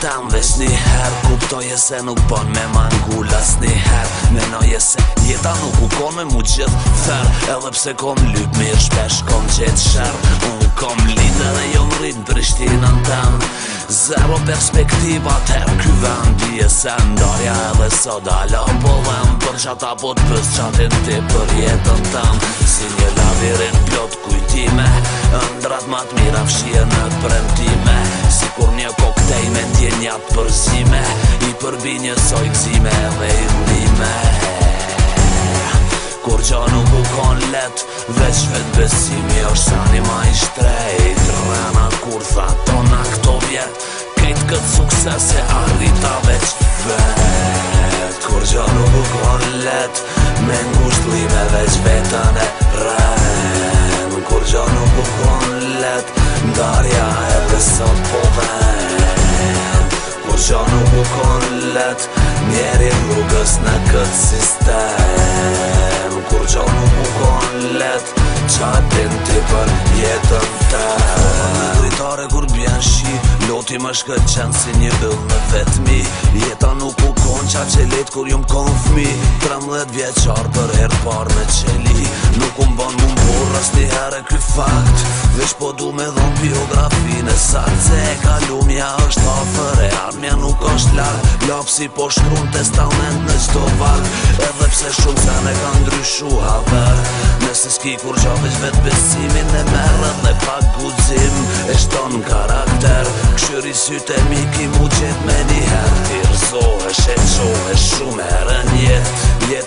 tam Vesh një her e se nuk pon me mangull As një her Menoje se jeta nuk u kon me mu gjith Thër Edhe pse kon lyp mirë Shpesh kom qetë shër Unë kom lidë dhe jo më rritë Prishtinën tem Zero perspektiva Tërë ky vend e se ndarja edhe sot Alo po vend Për që ata po të pës qatin ti Për jetën tem Si një labirin plot kujtime Ndrat matë mira fshie në pre të përzime I përbi një sojkësime dhe i rrime Kur gjo nuk u kon let Veç vetë besimi është sa një ma i shtrejt Rëna kur tha tona këto Qa nuk u kon let Njeri rrugës në këtë sistem Kur qa nuk u kon let Qa din t'i për jetën ta Kona dritare kur bjen shi Loti më shkët qenë si një bëll në vetëmi Jeta nuk u kon qa që let kur ju m'kon fmi 13 vjeqar për herë par me qeli Nuk u mban mu mbor një herë fakt Vesh po du me dhon biografi në sakt Se e kalumja është ofër e armja nuk është lartë Lopsi po shkrun testament në qdo vakt Edhe pse shumë sa ne ka ndryshu haver Nëse s'ki kur gjovesh vet besimin e merë Dhe pak guzim e shton karakter Këshyri sytë e miki ki mu me një herë e qohesh shumë herë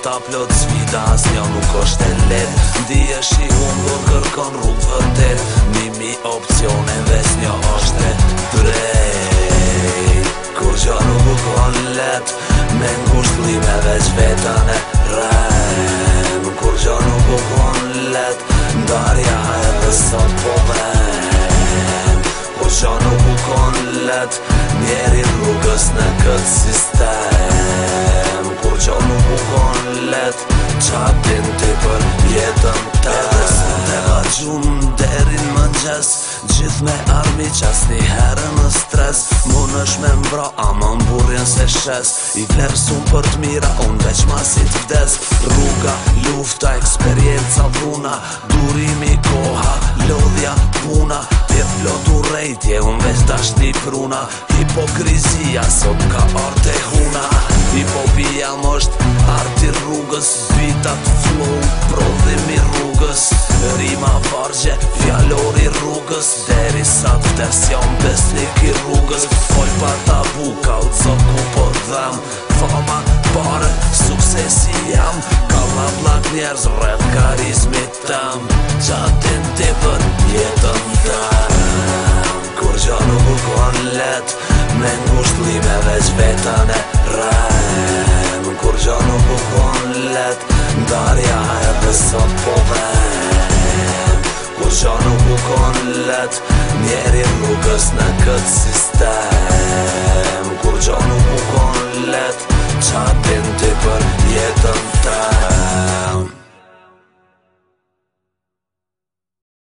ta plot zvita As njo nuk është e let Ndi e shi unë do kërkon rrugë vërtet Mimi opcione dhe së njo është e drejt Kur që nuk u konë let Me ngusht lime dhe vetën e rem Kur që nuk u konë let Ndarja e dhe sot po vrem Kur që nuk u konë let Njeri rrugës në këtë sistem kon let Qatin të për jetën të Edhe së të ka gjumë derin më gjes armi qas një herë nësh me mbra A më mburjen se shes I vlerësum për të mira Unë veç ma si të vdes Rruga, lufta, eksperienca dhuna Durimi, koha, lodhja, puna Të flotu rejtje, unë veç dasht një pruna Hipokrizia, sot ka arte huna Hipopia më është arti rrugës Bitat flow, prodhimi rrugës Rima vargje, fjallori rrugës Dere sa të desë jam besnik i rrugës Foj pa tabu, ka u coku po dhem Fama, pare, suksesi jam Kalla blak njerëz, red karizmi tem Qatin ti për jetën tem Kur gjo nuk u kon let Me ngusht lime veç vetën e rem Kur gjo nuk u kon let Darja e dhe sot po vem Kur gjo nuk u kon let Njerin nuk është në këtë sistem Kur gjo nuk u kon let qatin